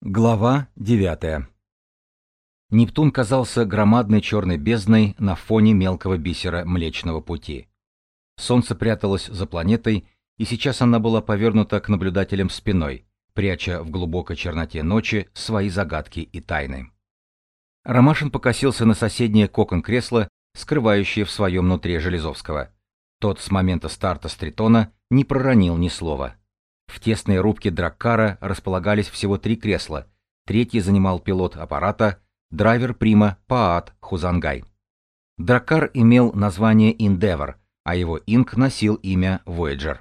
Глава 9. Нептун казался громадной черной бездной на фоне мелкого бисера Млечного Пути. Солнце пряталось за планетой, и сейчас она была повернута к наблюдателям спиной, пряча в глубокой черноте ночи свои загадки и тайны. Ромашин покосился на соседнее кокон кресла, скрывающее в своем нутре Железовского. Тот с момента старта Стритона не проронил ни слова. В тесной рубке Драккара располагались всего три кресла. Третий занимал пилот аппарата, драйвер Прима Паат Хузангай. Драккар имел название Endeavour, а его инк носил имя Voyager.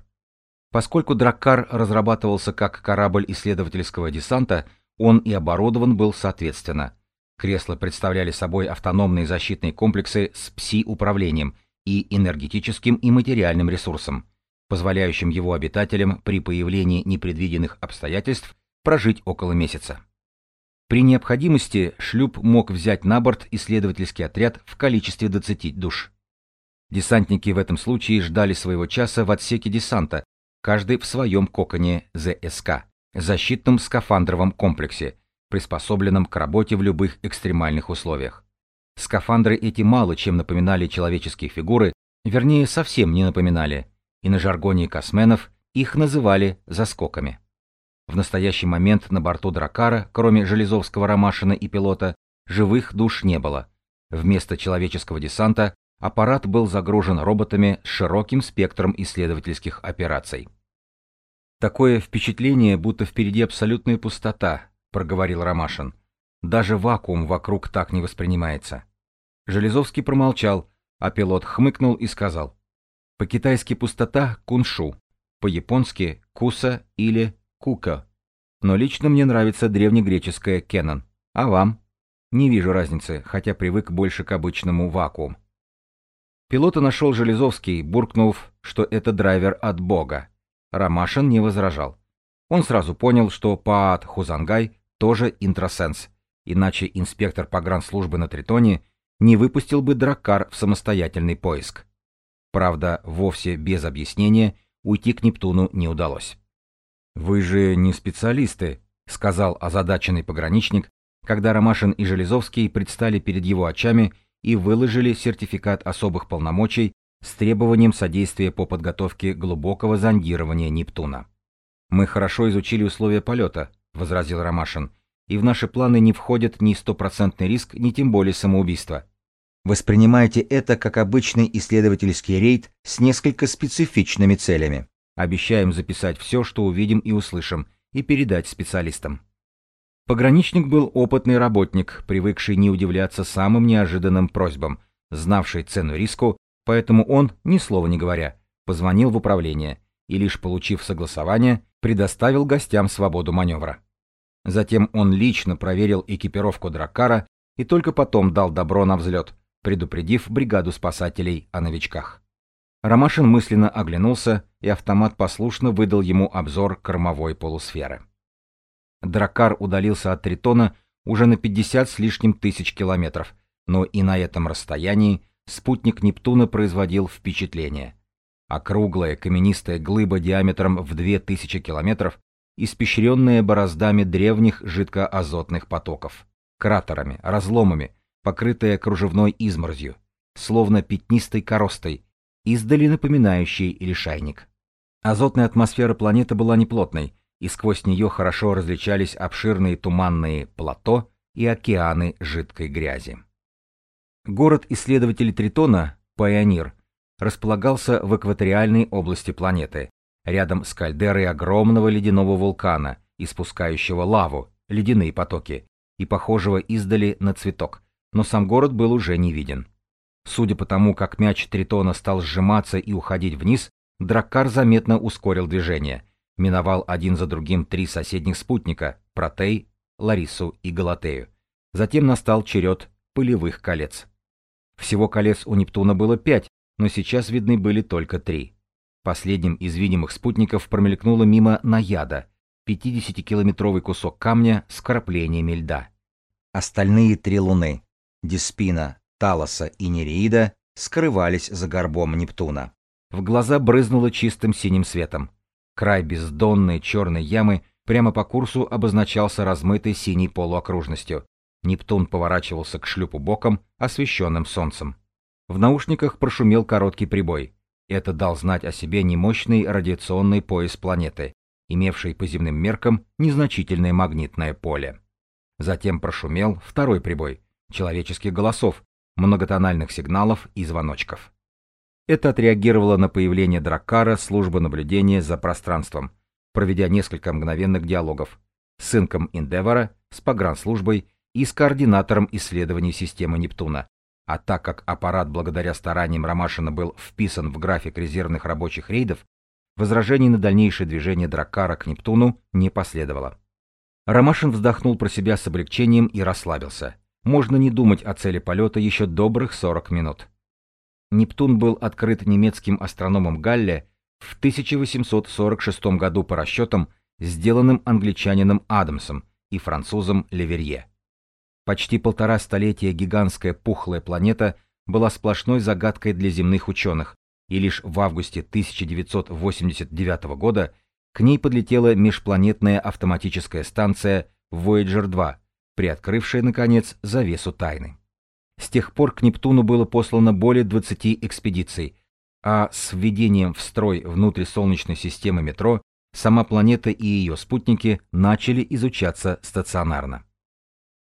Поскольку Драккар разрабатывался как корабль исследовательского десанта, он и оборудован был соответственно. Кресла представляли собой автономные защитные комплексы с пси-управлением и энергетическим и материальным ресурсом позволяющим его обитателям при появлении непредвиденных обстоятельств прожить около месяца. При необходимости шлюп мог взять на борт исследовательский отряд в количестве 20 душ. Десантники в этом случае ждали своего часа в отсеке десанта, каждый в своем коконе ЗСК, защитном скафандровом комплексе, приспособленном к работе в любых экстремальных условиях. Скафандры эти мало чем напоминали человеческие фигуры, вернее, совсем не напоминали, и на жаргоне косменов их называли заскоками. В настоящий момент на борту Дракара, кроме Железовского Ромашина и пилота, живых душ не было. Вместо человеческого десанта аппарат был загружен роботами с широким спектром исследовательских операций. «Такое впечатление, будто впереди абсолютная пустота», — проговорил Ромашин. «Даже вакуум вокруг так не воспринимается». Железовский промолчал, а пилот хмыкнул и сказал. По-китайски пустота – куншу, по-японски – куса или кука. Но лично мне нравится древнегреческое кенон. А вам? Не вижу разницы, хотя привык больше к обычному вакуум. Пилота нашел Железовский, буркнув, что это драйвер от бога. Ромашин не возражал. Он сразу понял, что Паат Хузангай тоже интросенс, иначе инспектор погранслужбы на Тритоне не выпустил бы Драккар в самостоятельный поиск. Правда, вовсе без объяснения уйти к Нептуну не удалось. «Вы же не специалисты», — сказал озадаченный пограничник, когда Ромашин и Железовский предстали перед его очами и выложили сертификат особых полномочий с требованием содействия по подготовке глубокого зондирования Нептуна. «Мы хорошо изучили условия полета», — возразил Ромашин, «и в наши планы не входит ни стопроцентный риск, ни тем более самоубийство. Воспринимайте это как обычный исследовательский рейд с несколько специфичными целями. Обещаем записать все, что увидим и услышим, и передать специалистам. Пограничник был опытный работник, привыкший не удивляться самым неожиданным просьбам, знавший цену риску, поэтому он, ни слова не говоря, позвонил в управление и, лишь получив согласование, предоставил гостям свободу маневра. Затем он лично проверил экипировку Драккара и только потом дал добро на взлет, предупредив бригаду спасателей о новичках. Ромашин мысленно оглянулся, и автомат послушно выдал ему обзор кормовой полусферы. Дракар удалился от Тритона уже на 50 с лишним тысяч километров, но и на этом расстоянии спутник Нептуна производил впечатление. Округлая каменистая глыба диаметром в 2000 километров, испещренная бороздами древних жидкоазотных потоков, кратерами, разломами, покрытая кружевной изморозью, словно пятнистой коростой, издали напоминающей лишайник. Азотная атмосфера планеты была неплотной, и сквозь нее хорошо различались обширные туманные плато и океаны жидкой грязи. Город исследователей Тритона, Пайонир, располагался в экваториальной области планеты, рядом с кальдерой огромного ледяного вулкана, испускающего лаву, ледяные потоки, и похожего издали на цветок, но сам город был уже не виден. Судя по тому, как мяч Тритона стал сжиматься и уходить вниз, Драккар заметно ускорил движение, миновал один за другим три соседних спутника – Протей, Ларису и Галатею. Затем настал черед пылевых колец. Всего колец у Нептуна было пять, но сейчас видны были только три. Последним из видимых спутников промелькнула мимо Наяда, 50-километровый кусок камня с краплениями льда. Остальные три луны Диспина, Талоса и Нереида скрывались за горбом Нептуна. В глаза брызнуло чистым синим светом. Край бездонной черной ямы Прямо по курсу обозначался размытой синей полуокружностью. Нептун поворачивался к шлюпу боком, освещенным солнцем. В наушниках прошумел короткий прибой. Это дал знать о себе немощный радиационный пояс планеты, имевший по земным меркам незначительное магнитное поле. Затем прошумел второй прибой человеческих голосов, многотональных сигналов и звоночков. Это отреагировало на появление Драккара служба наблюдения за пространством, проведя несколько мгновенных диалогов с сынком Индевора, с погранслужбой и с координатором исследований системы Нептуна. А так как аппарат благодаря стараниям Ромашина был вписан в график резервных рабочих рейдов, возражений на дальнейшее движение Драккара к Нептуну не последовало. Ромашин вздохнул про себя с облегчением и расслабился. Можно не думать о цели полета еще добрых 40 минут. Нептун был открыт немецким астрономом Галле в 1846 году по расчетам, сделанным англичанином Адамсом и французом Леверье. Почти полтора столетия гигантская пухлая планета была сплошной загадкой для земных ученых, и лишь в августе 1989 года к ней подлетела межпланетная автоматическая станция Voyager-2, приоткрывшая, наконец, завесу тайны. С тех пор к Нептуну было послано более 20 экспедиций, а с введением в строй внутрисолнечной системы метро сама планета и ее спутники начали изучаться стационарно.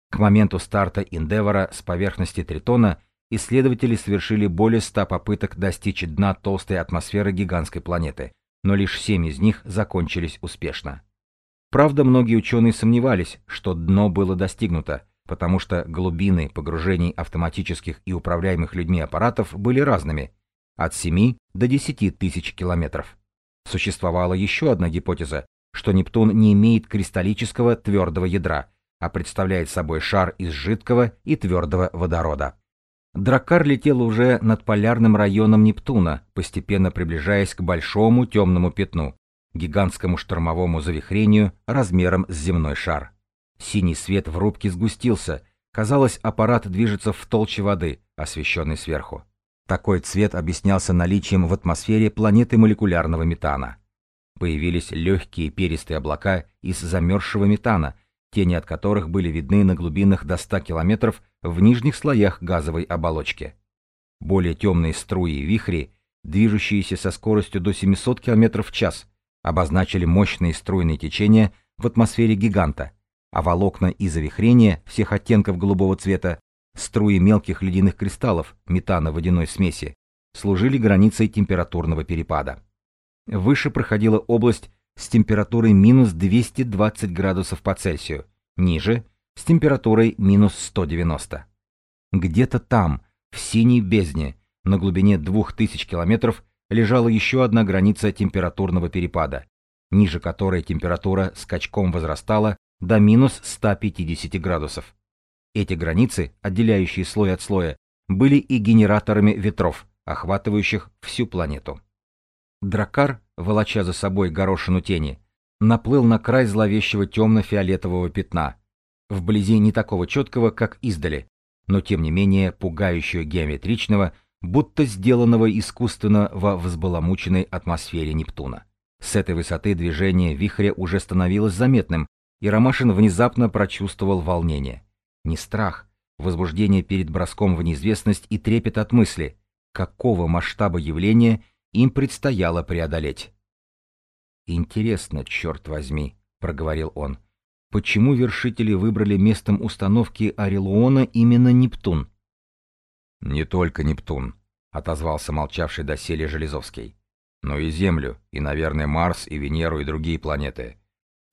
К моменту старта Индевора с поверхности Тритона исследователи совершили более 100 попыток достичь дна толстой атмосферы гигантской планеты, но лишь 7 из них закончились успешно. Правда, многие ученые сомневались, что дно было достигнуто, потому что глубины погружений автоматических и управляемых людьми аппаратов были разными – от 7 до 10 тысяч километров. Существовала еще одна гипотеза, что Нептун не имеет кристаллического твердого ядра, а представляет собой шар из жидкого и твердого водорода. Драккар летел уже над полярным районом Нептуна, постепенно приближаясь к большому темному пятну, гигантскому штормовому завихрению размером с земной шар. Синий свет в рубке сгустился, казалось, аппарат движется в толще воды, освещенной сверху. Такой цвет объяснялся наличием в атмосфере планеты молекулярного метана. Появились легкие перистые облака из замерзшего метана, тени от которых были видны на глубинах до 100 километров в нижних слоях газовой оболочки. Более темные струи и вихри, движущиеся со скоростью до 700 км в час, обозначили мощные струйные течения в атмосфере гиганта, а волокна и завихрения всех оттенков голубого цвета Струи мелких ледяных кристаллов метана-водяной смеси служили границей температурного перепада. Выше проходила область с температурой минус 220 градусов по Цельсию, ниже – с температурой минус 190. Где-то там, в синей бездне, на глубине 2000 километров, лежала еще одна граница температурного перепада, ниже которой температура скачком возрастала до минус 150 градусов. Эти границы, отделяющие слой от слоя, были и генераторами ветров, охватывающих всю планету. Дракар, волоча за собой горошину тени, наплыл на край зловещего темно-фиолетового пятна, вблизи не такого четкого, как издали, но тем не менее пугающего геометричного, будто сделанного искусственно во взбаламученной атмосфере Нептуна. С этой высоты движение вихря уже становилось заметным, и Ромашин внезапно прочувствовал волнение. Не страх, возбуждение перед броском в неизвестность и трепет от мысли, какого масштаба явления им предстояло преодолеть. «Интересно, черт возьми», — проговорил он, — «почему вершители выбрали местом установки Орелуона именно Нептун?» «Не только Нептун», — отозвался молчавший доселе Железовский, «но и Землю, и, наверное, Марс, и Венеру, и другие планеты.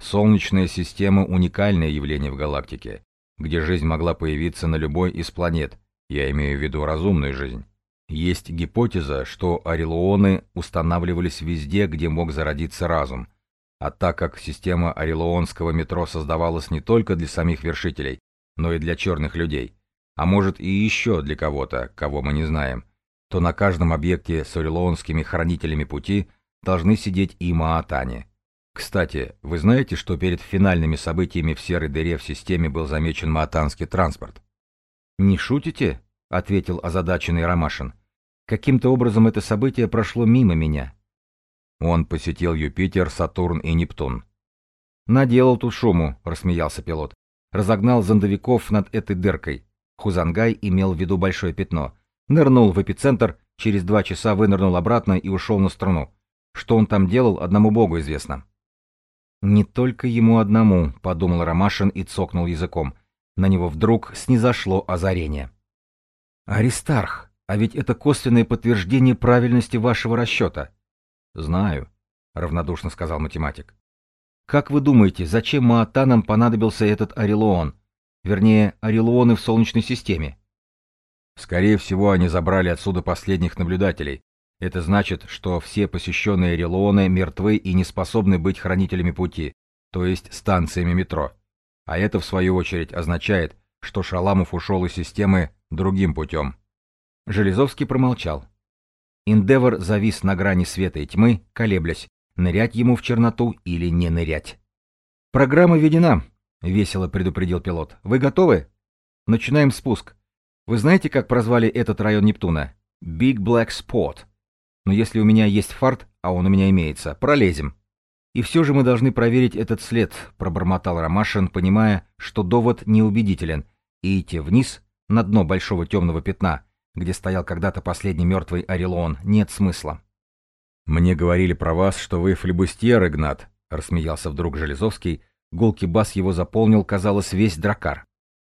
Солнечная система — уникальное явление в галактике, где жизнь могла появиться на любой из планет, я имею в виду разумную жизнь. Есть гипотеза, что орелуоны устанавливались везде, где мог зародиться разум. А так как система орелуонского метро создавалась не только для самих вершителей, но и для черных людей, а может и еще для кого-то, кого мы не знаем, то на каждом объекте с орелуонскими хранителями пути должны сидеть и Маатани. Кстати, вы знаете, что перед финальными событиями в серой дыре в системе был замечен маатанский транспорт? Не шутите? ответил озадаченный Ромашин. Каким-то образом это событие прошло мимо меня. Он посетил Юпитер, Сатурн и Нептун. «Наделал тут шуму», — рассмеялся пилот. Разогнал зондовиков над этой дыркой. Хузангай имел в виду большое пятно. Нырнул в эпицентр, через два часа вынырнул обратно и ушел на струну. Что он там делал, одному богу известно. «Не только ему одному», — подумал Ромашин и цокнул языком. На него вдруг снизошло озарение. «Аристарх, а ведь это косвенное подтверждение правильности вашего расчета». «Знаю», — равнодушно сказал математик. «Как вы думаете, зачем Маатанам понадобился этот Орелуон? Вернее, Орелуоны в Солнечной системе?» «Скорее всего, они забрали отсюда последних наблюдателей. Это значит, что все посещенные Орелуоны мертвы и не способны быть хранителями пути, то есть станциями метро. А это, в свою очередь, означает, что Шаламов ушел из системы другим путем. Железовский промолчал. Индевор завис на грани света и тьмы, колеблясь, нырять ему в черноту или не нырять. «Программа введена», — весело предупредил пилот. «Вы готовы?» «Начинаем спуск. Вы знаете, как прозвали этот район Нептуна? Big Black Spot. Но если у меня есть фарт, а он у меня имеется, пролезем». «И все же мы должны проверить этот след», — пробормотал Ромашин, понимая, что довод неубедителен, и идти вниз, на дно большого темного пятна, где стоял когда-то последний мертвый Орелон, нет смысла. «Мне говорили про вас, что вы флебустьер, Игнат», — рассмеялся вдруг Железовский. Гулкий бас его заполнил, казалось, весь дракар.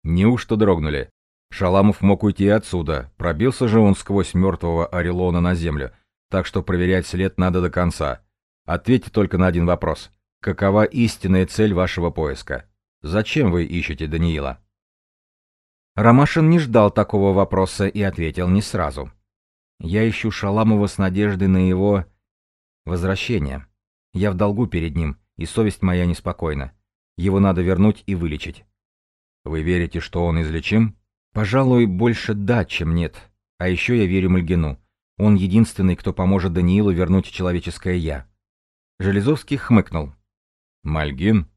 «Неужто дрогнули? Шаламов мог уйти отсюда, пробился же он сквозь мертвого Орелона на землю, так что проверять след надо до конца. Ответьте только на один вопрос. Какова истинная цель вашего поиска? Зачем вы ищете Даниила?» Ромашин не ждал такого вопроса и ответил не сразу. «Я ищу Шаламова с надеждой на его... возвращение. Я в долгу перед ним, и совесть моя неспокойна. Его надо вернуть и вылечить». «Вы верите, что он излечим?» «Пожалуй, больше да, чем нет. А еще я верю Мальгину. Он единственный, кто поможет Даниилу вернуть человеческое «я». Железовский хмыкнул. «Мальгин?»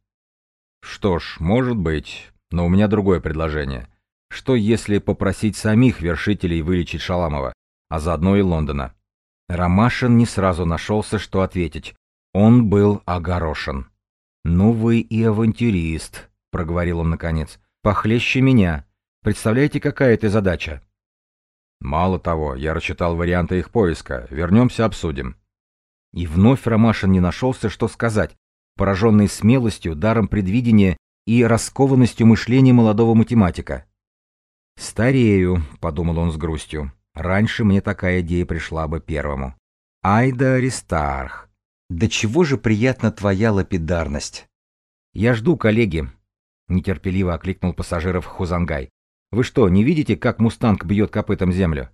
«Что ж, может быть, но у меня другое предложение». Что если попросить самих вершителей вылечить Шаламова, а заодно и Лондона? Ромашин не сразу нашелся, что ответить. Он был огорошен. «Ну вы и авантюрист», — проговорил он наконец. «Похлеще меня. Представляете, какая это задача?» «Мало того, я рассчитал варианты их поиска. Вернемся, обсудим». И вновь Ромашин не нашелся, что сказать, пораженный смелостью, даром предвидения и раскованностью мышления молодого математика. «Старею», — подумал он с грустью. «Раньше мне такая идея пришла бы первому». «Ай да Аристарх! Да чего же приятна твоя лапидарность!» «Я жду, коллеги», — нетерпеливо окликнул пассажиров Хузангай. «Вы что, не видите, как мустанг бьет копытом землю?»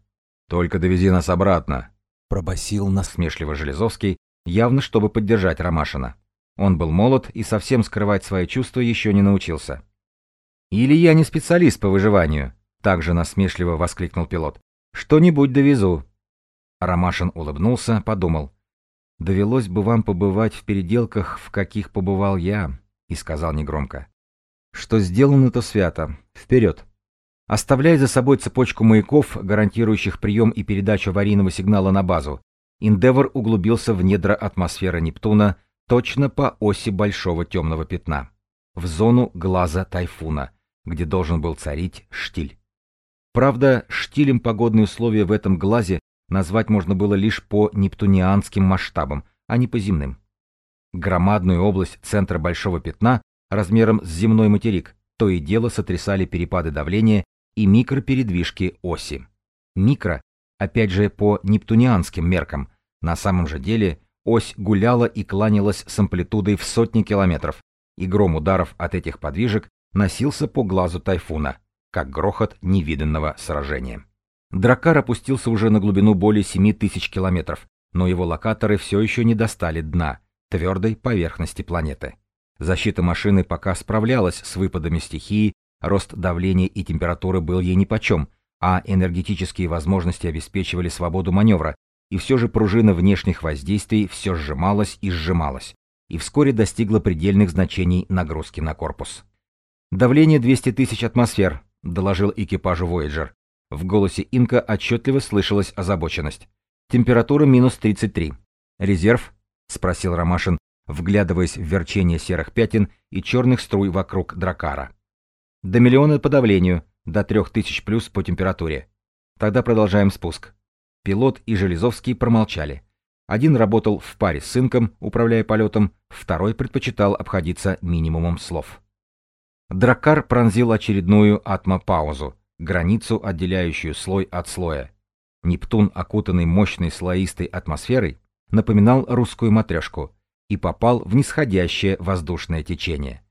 «Только довези нас обратно», — пробасил насмешливо Железовский, явно чтобы поддержать Ромашина. Он был молод и совсем скрывать свои чувства еще не научился. «Или я не специалист по выживанию», также насмешливо воскликнул пилот. «Что-нибудь довезу». Ромашин улыбнулся, подумал. «Довелось бы вам побывать в переделках, в каких побывал я», и сказал негромко. «Что сделано, то свято. Вперед!» Оставляя за собой цепочку маяков, гарантирующих прием и передачу аварийного сигнала на базу, Индевор углубился в недра атмосферы Нептуна точно по оси большого темного пятна, в зону глаза тайфуна, где должен был царить штиль. Правда, штилем погодные условия в этом глазе назвать можно было лишь по нептунианским масштабам, а не по земным. Громадную область центра Большого Пятна размером с земной материк то и дело сотрясали перепады давления и микропередвижки оси. Микро, опять же по нептунианским меркам, на самом же деле ось гуляла и кланялась с амплитудой в сотни километров, и гром ударов от этих подвижек носился по глазу тайфуна, как грохот невиданного сражения. Дракар опустился уже на глубину более 7 тысяч километров, но его локаторы все еще не достали дна, твердой поверхности планеты. Защита машины пока справлялась с выпадами стихии, рост давления и температуры был ей нипочем, а энергетические возможности обеспечивали свободу маневра, и все же пружина внешних воздействий все сжималась и сжималась, и вскоре достигла предельных значений нагрузки на корпус. Давление 200 тысяч атмосфер, — доложил экипажу Voyager. В голосе Инка отчетливо слышалась озабоченность. «Температура минус 33. Резерв?» — спросил Ромашин, вглядываясь в верчение серых пятен и черных струй вокруг дракара. До миллиона по давлению, до 3000 плюс по температуре. Тогда продолжаем спуск. Пилот и Железовский промолчали. Один работал в паре с сынком, управляя полетом, второй предпочитал обходиться минимумом слов. Дракар пронзил очередную атмопаузу, границу, отделяющую слой от слоя. Нептун, окутанный мощной слоистой атмосферой, напоминал русскую матрешку и попал в нисходящее воздушное течение.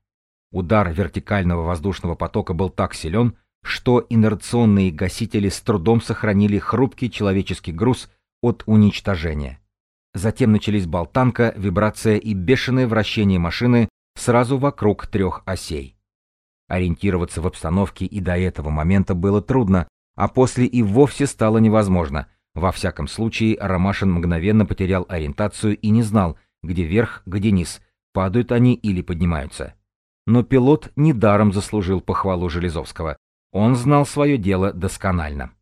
Удар вертикального воздушного потока был так силен, что инерционные гасители с трудом сохранили хрупкий человеческий груз от уничтожения. Затем начались болтанка, вибрация и бешеное вращение машины сразу вокруг трех осей. Ориентироваться в обстановке и до этого момента было трудно, а после и вовсе стало невозможно. Во всяком случае, Ромашин мгновенно потерял ориентацию и не знал, где верх, где низ, падают они или поднимаются. Но пилот недаром заслужил похвалу Железовского. Он знал свое дело досконально.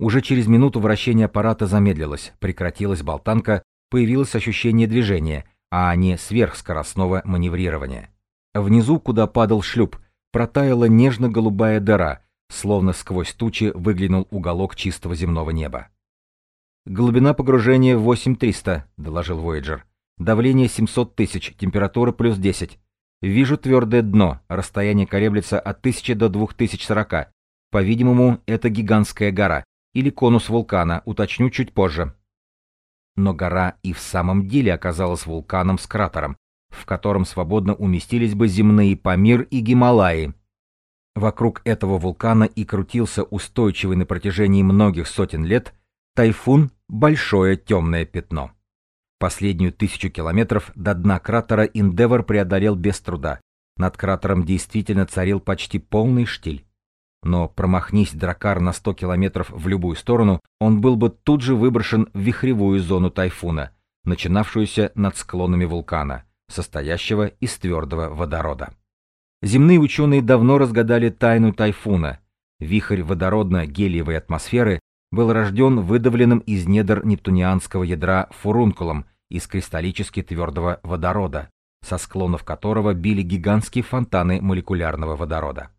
Уже через минуту вращение аппарата замедлилось, прекратилась болтанка, появилось ощущение движения, а не сверхскоростного маневрирования. Внизу, куда падал шлюп, протаяла нежно-голубая дыра, словно сквозь тучи выглянул уголок чистого земного неба. «Глубина погружения 8300», — доложил Voyager. «Давление 700 тысяч, температура плюс 10. Вижу твердое дно, расстояние колеблется от 1000 до 2040. По-видимому, это гигантская гора, или конус вулкана, уточню чуть позже». Но гора и в самом деле оказалась вулканом с кратером, в котором свободно уместились бы земные Памир и Гималаи. Вокруг этого вулкана и крутился устойчивый на протяжении многих сотен лет тайфун «Большое темное пятно». Последнюю тысячу километров до дна кратера Индевор преодолел без труда. Над кратером действительно царил почти полный штиль. Но промахнись дракар на 100 километров в любую сторону, он был бы тут же выброшен в вихревую зону тайфуна, начинавшуюся над склонами вулкана, состоящего из твердого водорода. Земные ученые давно разгадали тайну тайфуна. Вихрь водородно-гелиевой атмосферы был рожден выдавленным из недр нептунианского ядра фурункулом из кристаллически твердого водорода, со склонов которого били гигантские фонтаны молекулярного водорода.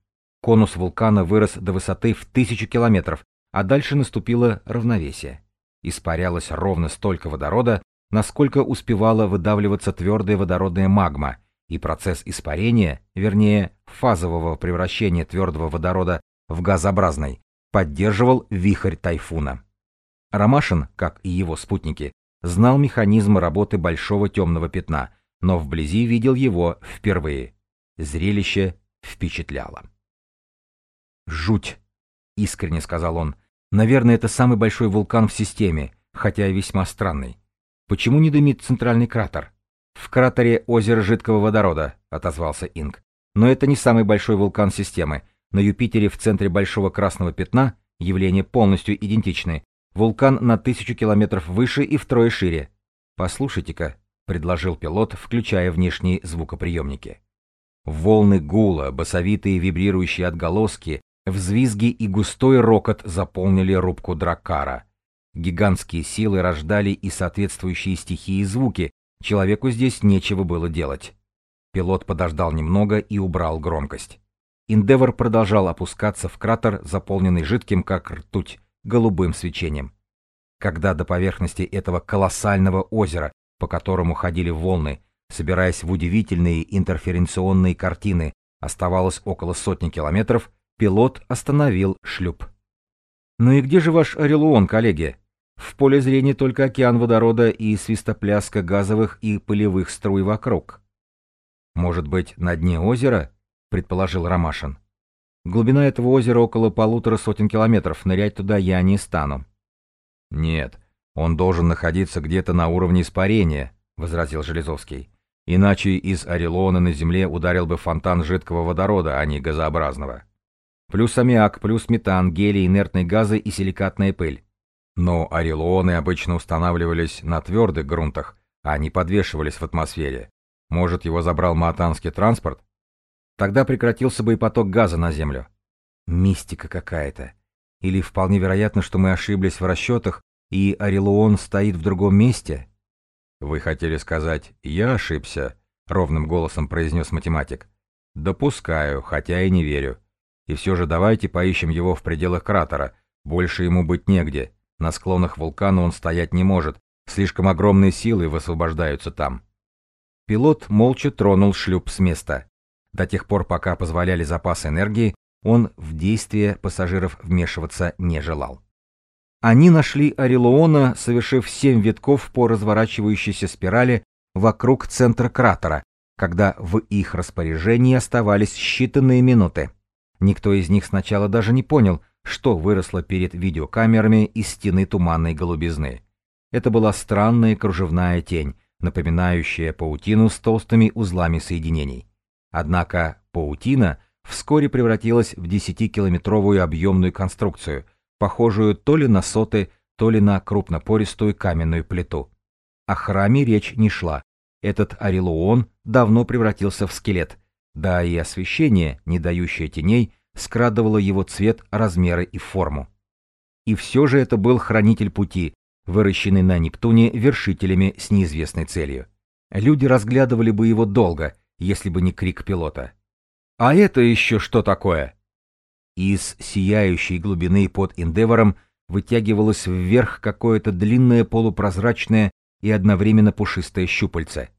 Конус вулкана вырос до высоты в тысячу километров, а дальше наступило равновесие. Испарялось ровно столько водорода, насколько успевала выдавливаться твердая водородная магма, и процесс испарения, вернее, фазового превращения твердого водорода в газообразный, поддерживал вихрь тайфуна. Ромашин, как и его спутники, знал механизм работы большого темного пятна, но вблизи видел его впервые. Зрелище впечатляло. «Жуть!» — искренне сказал он. «Наверное, это самый большой вулкан в системе, хотя и весьма странный. Почему не дымит центральный кратер?» «В кратере озеро жидкого водорода», — отозвался Инг. «Но это не самый большой вулкан системы. На Юпитере в центре большого красного пятна явления полностью идентичны. Вулкан на тысячу километров выше и втрое шире. Послушайте-ка», — предложил пилот, включая внешние звукоприемники. Волны гула, басовитые вибрирующие отголоски, Взвизги и густой рокот заполнили рубку дракара. Гигантские силы рождали и соответствующие стихии и звуки, человеку здесь нечего было делать. Пилот подождал немного и убрал громкость. Индевор продолжал опускаться в кратер, заполненный жидким, как ртуть, голубым свечением. Когда до поверхности этого колоссального озера, по которому ходили волны, собираясь в удивительные интерференционные картины, оставалось около сотни километров, Пилот остановил шлюп. «Ну и где же ваш Орелуон, коллеги?» В поле зрения только океан водорода и свистопляска газовых и пылевых струй вокруг. «Может быть, на дне озера?» — предположил Ромашин. «Глубина этого озера около полутора сотен километров, нырять туда я не стану». «Нет, он должен находиться где-то на уровне испарения», — возразил Железовский. «Иначе из Орелона на Земле ударил бы фонтан жидкого водорода, а не газообразного». Плюс аммиак, плюс метан, гелий, инертные газы и силикатная пыль. Но орелоны обычно устанавливались на твердых грунтах, а не подвешивались в атмосфере. Может, его забрал маатанский транспорт? Тогда прекратился бы и поток газа на Землю. Мистика какая-то. Или вполне вероятно, что мы ошиблись в расчетах, и Орелуон стоит в другом месте? «Вы хотели сказать, я ошибся?» — ровным голосом произнес математик. «Допускаю, хотя и не верю. И все же давайте поищем его в пределах кратера. Больше ему быть негде. На склонах вулкана он стоять не может. Слишком огромные силы высвобождаются там». Пилот молча тронул шлюп с места. До тех пор, пока позволяли запасы энергии, он в действия пассажиров вмешиваться не желал. Они нашли Орелуона, совершив семь витков по разворачивающейся спирали вокруг центра кратера, когда в их распоряжении оставались считанные минуты. Никто из них сначала даже не понял, что выросло перед видеокамерами из стены туманной голубизны. Это была странная кружевная тень, напоминающая паутину с толстыми узлами соединений. Однако паутина вскоре превратилась в 10-километровую объемную конструкцию, похожую то ли на соты, то ли на крупнопористую каменную плиту. О храме речь не шла. Этот орелуон давно превратился в скелет, да и освещение, не дающее теней, скрадывало его цвет, размеры и форму. И все же это был хранитель пути, выращенный на Нептуне вершителями с неизвестной целью. Люди разглядывали бы его долго, если бы не крик пилота. «А это еще что такое?» Из сияющей глубины под Индевором вытягивалось вверх какое-то длинное полупрозрачное и одновременно пушистое щупальце.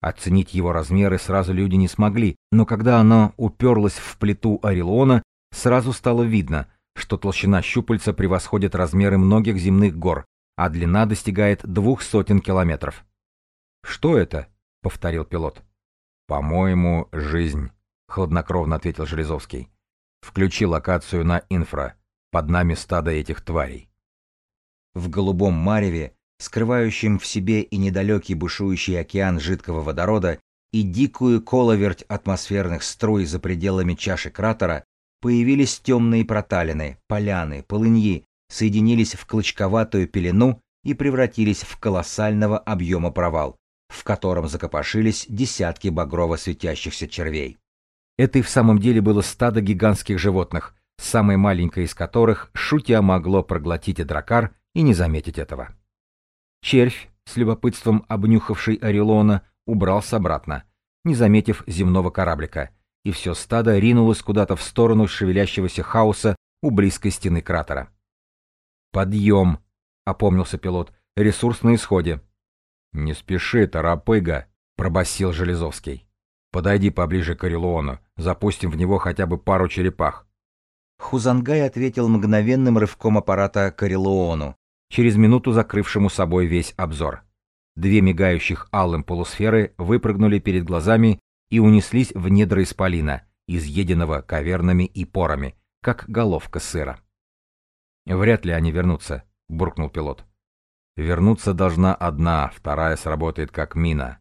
Оценить его размеры сразу люди не смогли, но когда оно уперлось в плиту Орелона, сразу стало видно, что толщина щупальца превосходит размеры многих земных гор, а длина достигает двух сотен километров. «Что это?» — повторил пилот. «По-моему, жизнь», — хладнокровно ответил Железовский. Включи локацию на инфра. Под нами стадо этих тварей. В голубом мареве, скрывающем в себе и недалекий бушующий океан жидкого водорода, и дикую коловерть атмосферных струй за пределами чаши кратера, появились темные проталины, поляны, полыньи, соединились в клочковатую пелену и превратились в колоссального объема провал, в котором закопошились десятки багрово светящихся червей. Это и в самом деле было стадо гигантских животных, самое маленькое из которых, шутя, могло проглотить и дракар и не заметить этого. Червь, с любопытством обнюхавший Орелона, убрался обратно, не заметив земного кораблика, и все стадо ринулось куда-то в сторону шевелящегося хаоса у близкой стены кратера. «Подъем!» — опомнился пилот. «Ресурс на исходе». «Не спеши, торопыга!» — пробасил Железовский. Подойди поближе к Орелуону, запустим в него хотя бы пару черепах. Хузангай ответил мгновенным рывком аппарата к Орелуону, через минуту закрывшему собой весь обзор. Две мигающих алым полусферы выпрыгнули перед глазами и унеслись в недра исполина, изъеденного кавернами и порами, как головка сыра. «Вряд ли они вернутся», — буркнул пилот. «Вернуться должна одна, вторая сработает как мина.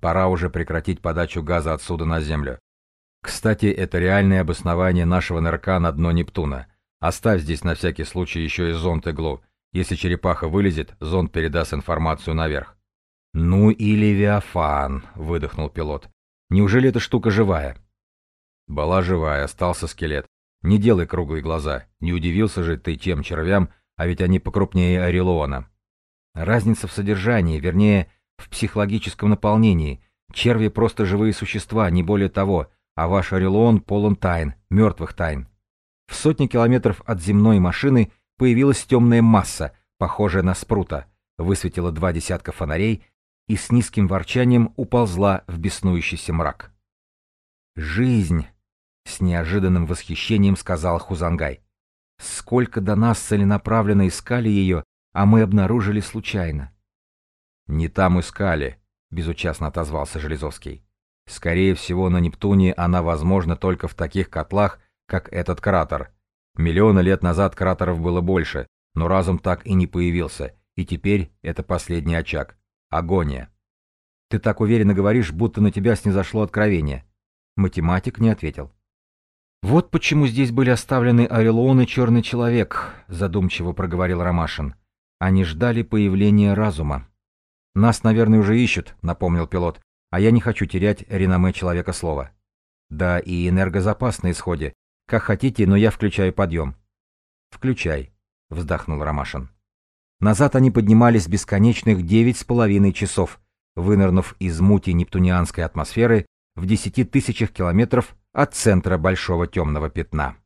Пора уже прекратить подачу газа отсюда на Землю. Кстати, это реальное обоснование нашего нырка на дно Нептуна. Оставь здесь на всякий случай еще и зонд-иглу. Если черепаха вылезет, зонд передаст информацию наверх. «Ну и Левиафан», — выдохнул пилот. «Неужели эта штука живая?» «Была живая, остался скелет. Не делай круглые глаза. Не удивился же ты тем червям, а ведь они покрупнее Орелона». Разница в содержании, вернее, в психологическом наполнении. Черви просто живые существа, не более того, а ваш Орелон полон тайн, мертвых тайн. В сотни километров от земной машины появилась темная масса, похожая на спрута, высветила два десятка фонарей и с низким ворчанием уползла в беснующийся мрак. «Жизнь!» — с неожиданным восхищением сказал Хузангай. «Сколько до нас целенаправленно искали ее, а мы обнаружили случайно. «Не там искали», — безучастно отозвался Железовский. «Скорее всего, на Нептуне она возможна только в таких котлах, как этот кратер. Миллионы лет назад кратеров было больше, но разум так и не появился, и теперь это последний очаг. Агония». «Ты так уверенно говоришь, будто на тебя снизошло откровение». Математик не ответил. «Вот почему здесь были оставлены Орелон и Черный Человек», — задумчиво проговорил Ромашин. «Они ждали появления разума». «Нас, наверное, уже ищут», — напомнил пилот, «а я не хочу терять реноме человека слова». «Да, и энергозапас на исходе. Как хотите, но я включаю подъем». «Включай», — вздохнул Ромашин. Назад они поднимались бесконечных девять с половиной часов, вынырнув из мути нептунианской атмосферы в десяти тысячах километров от центра большого темного пятна.